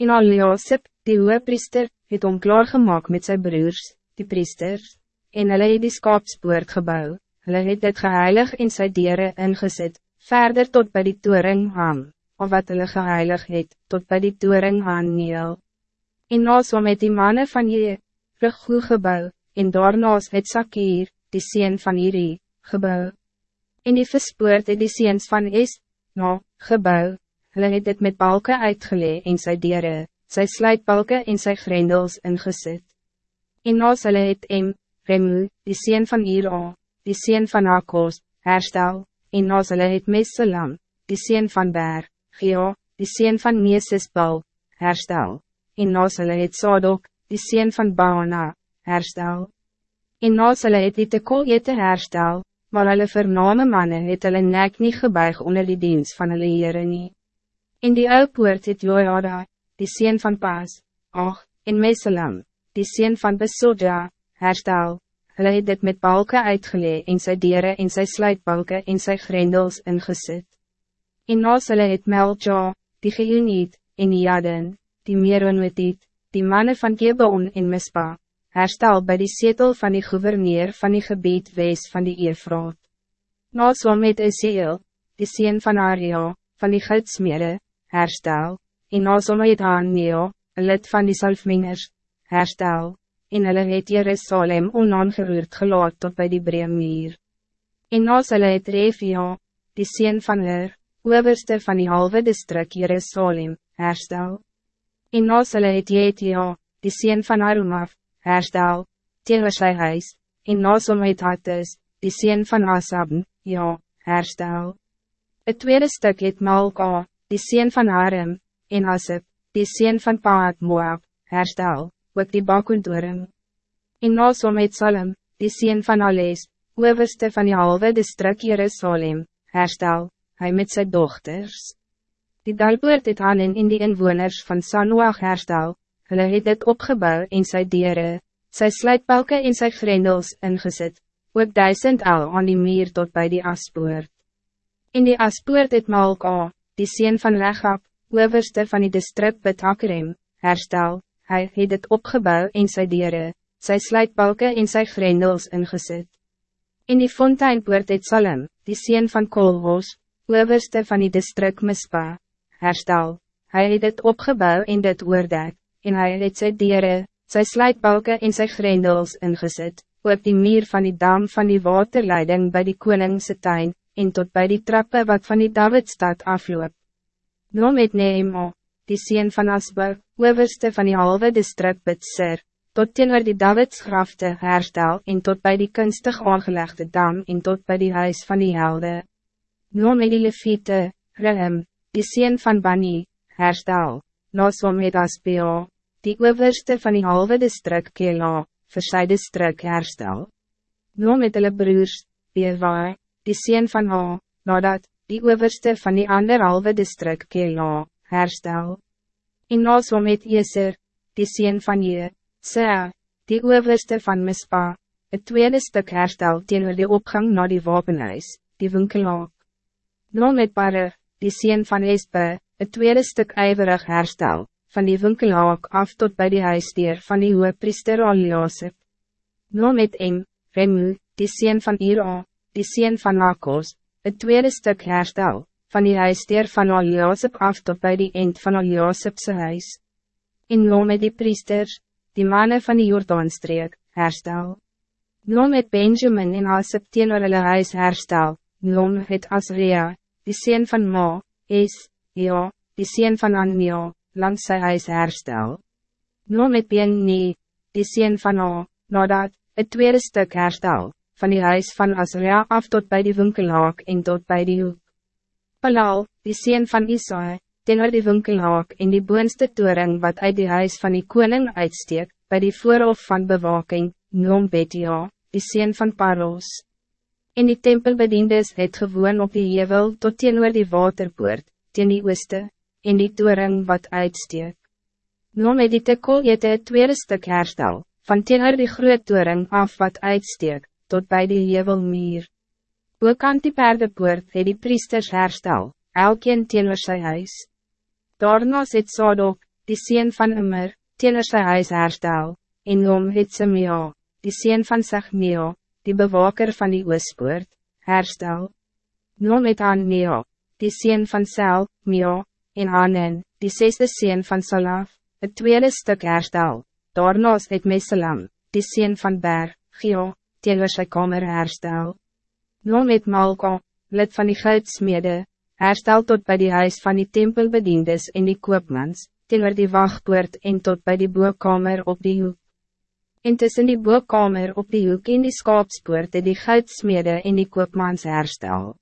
En al Josep, die priester, het om klaargemaak met zijn broers, die priesters, en hulle het die skaapspoort gebouw, hulle het dit geheilig in sy dieren ingezet, verder tot bij die toering aan, of wat hulle geheilig het, tot bij die toering aan Neel. En naas met die mannen van je, rug goed gebouw, en daarnaas het Sakir, die sien van Iri, gebouw. En die verspoort het die seens van Is, na, gebouw, hulle het dit met balken uitgelee en sy dieren, sy sluitbalken en sy grendels ingezet. En naas hulle het Em, Remu, die sien van Ira, die sien van Akos, herstel, en naas hulle het Meselam, die sien van Ber, Geo, die sien van Mesesbal, herstel, en naas hulle het Sadok, die sien van Baana, herstel. En naas hulle het die tekoolete herstel, maar hulle vername manne het hulle nek nie gebuig onder die dienst van hulle Heere nie. In die ou poort het Jojada, die sien van Pas, Och, en Meselam, die sien van Besodja, herstel, hulle het dit met balken uitgelee en sy dieren en sy sluitbalken en sy grendels ingezet. En naas hulle het Melja, die Geuniet, en Jaden, die Meronwetiet, die mannen van Gebon en Mispa, herstel bij die zetel van die gouverneur van die gebied wees van die Eefraat. Na so met Iseel, die sien van Aria, van die goudsmere, herstel, en na so met Aneo, een lid van die salfmingers, herstel, en hulle het Jerusalem onaangeroerd gelaat tot bij die breemuur. En na hulle het Refia, die sien van Her, overste van die halve distrik Jerusalem, herstel. En na hulle het Jetia, die sien van Arumaf, herstel, tegen sy huis, en na som het Hattis, die sien van Asab, ja, herstel. Het tweede stuk het Malka, die sien van Harim, en Asab, die sien van Paat Moab, herstel, ook die bakkoentoring. En na som het Salem, die sien van Ales, overste van die halve distrik Jerusalem, herstel, hij met zijn dochters. Die dalpoort het aan in die inwoners van Sanoach herstel, hulle het dit opgebouw in sy dieren, sy sluitbalke en sy grendels ingezet, ook duisend al aan die meer tot bij die aspoort. In die aspoort het Malka, die sien van Rechab, overste van die district Betakrem, herstel, hy het dit opgebouw in sy dieren, sy sluitbalke en sy grendels ingezet. In die fonteinpoort het Salem, die sien van Kolhos, overste van die district Mispa, herstel, hy het dit opgebouw in dit oordek, en hij het sy dieren, sy sluitbalke en sy grendels ingezet, op die muur van die dam van die waterleiding bij die koningse tuin, en tot bij die trappen wat van die Davidstad afloop. Noem het Nehemo, die sien van Asbel, overste van die halve district Bitser, tot teenoor die Davidsgrafte herstel en tot bij die kunstig aangelegde dam en tot bij die huis van die helde. Noem het die Levite, Rehem, die sien van Bani, herstel nasom het Aspeo, die overste van die halve distrik Kela, vir sy distrik herstel. Noem het hulle broers, Bewa, die sien van Ha, nadat, die overste van die ander halve distrik Kela, herstel. En nasom het Eser, die sien van Je, Sea, die overste van Mispa, het tweede stuk herstel teenoor die opgang naar die wapenhuis, die winkelaak. Noem het Barer, die sien van Espe, het tweede stuk ijverig herstel, van die winkelhaak af tot bij die huisdier van die priester Al-Josep. No met em, Remu, die sien van Ira, die sien van Nakos, het tweede stuk herstel, van die huisdier van Al-Josep af tot bij die eind van Al-Josepse huis. In no met die priesters, die mannen van die Jordaanstreek, herstel. No met Benjamin en Asep teenoor hulle huis herstel, no het Asria, die sien van Ma, is, ja, die sien van Anio, langs sy huis herstel. No met Bien nie, die sien van A, nadat, het tweede stuk herstel, van die huis van Asria af tot bij die winkelhaak en tot bij die hoek. Palal, die sien van Isaai, teenoor die winkelhaak en die boonste toering wat uit die huis van die koning uitsteek, bij die voorhof van bewaking, Noom Betia, die sien van Paros. En die tempelbediendes het gewoon op die jevel tot teenoor die waterpoort, teen die ooste, en die toering wat uitsteek. Noem het die tekol het tweede stuk herstel, van teenoor die groot toering af wat uitsteek, tot bij die hevelmuur. Bokant die perdepoort het die priesters herstel, elkeen teenoor sy huis. Daarna het Sadok, die sien van Immer, teenoor sy huis herstel, en om het Simea, die sien van Sagmeo, die bewaker van die oospoort, herstel. Nom het Anmeo, die sien van Sel, Meo, en Anen, die zesde sien van Salaf, het tweede stuk herstel. Daarnaas het Meselam, die sien van Ber, Gio, teenoor sy kamer herstel. Nom het Malka, lid van die goudsmede, herstel tot bij die huis van die tempelbediendes en die koopmans, teenoor die wachtpoort en tot bij die boekkamer op die hoek. En tussen die boekkamer op die hoek en die skaapspoort het die goudsmede en die koopmans herstel.